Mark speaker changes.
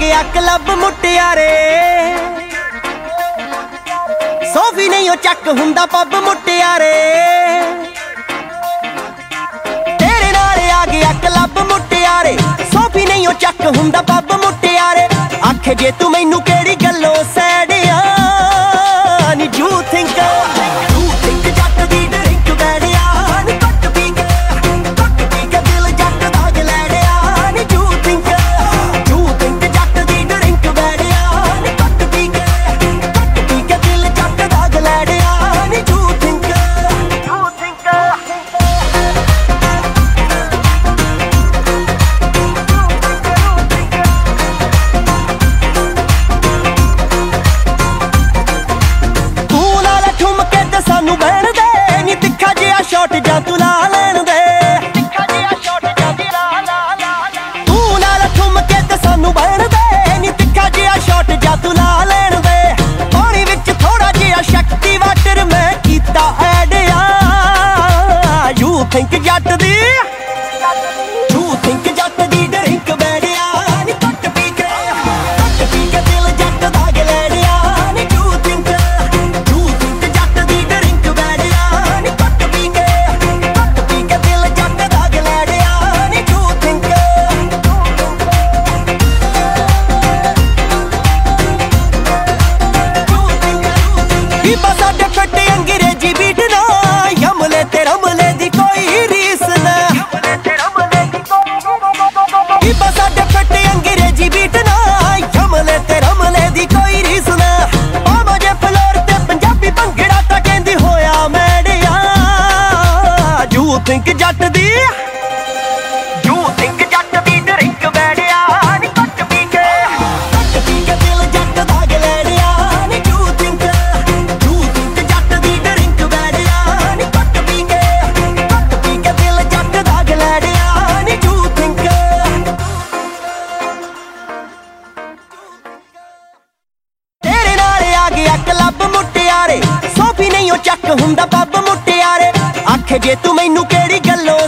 Speaker 1: ਗਿਆ ਕਲੱਬ ਮੁਟਿਆਰੇ। ਸੋਫੀ ਨਹੀਂ ਉਹ ਚੱਕ ਹੁੰਦਾ ਪੱਬ ਮੁਟਿਆਰੇ। ਤੇਰੇ ਨਾਲ ਆ ਗਿਆ ਕਲੱਬ ਮੁਟਿਆਰੇ। ਸੋਫੀ ਨਹੀਂ ਉਹ ਚੱਕ ਹੁੰਦਾ ਪੱਬ ਮੁਟਿਆਰੇ। ਆਖੇ ਜੇ ਤੂੰ ਮੈਨੂੰ ਬਹਿਣ ਦੇ ਨਹੀਂ ਤਿੱਖਾ ਜਿਹਾ ਸ਼ਾਟ ਜਾਂ ਤੂੰ ਬੀਬਾ ਸਾਡੇ ਫੱਟੀ ਅੰਗਰੇਜ਼ੀ ਬੀਟ ਨਾ ਯਮਲੇ ਤੇ ਰਮਲੇ ਦੀ ਕੋਈ ਰੀਸ ਨਾ। ਪਾਵਾ ਜੇ ਫਲੋਰ ਤੇ ਪੰਜਾਬੀ ਭੰਗੜਾ ਤਾਂ ਕਹਿੰਦੀ ਹੋਇਆ ਮੈਡਿਆ। ਯੂ ਥਿੰਕ ਜੱਟ ਦੀ ਕਿਹੜੀ ਗੱਲੋਂ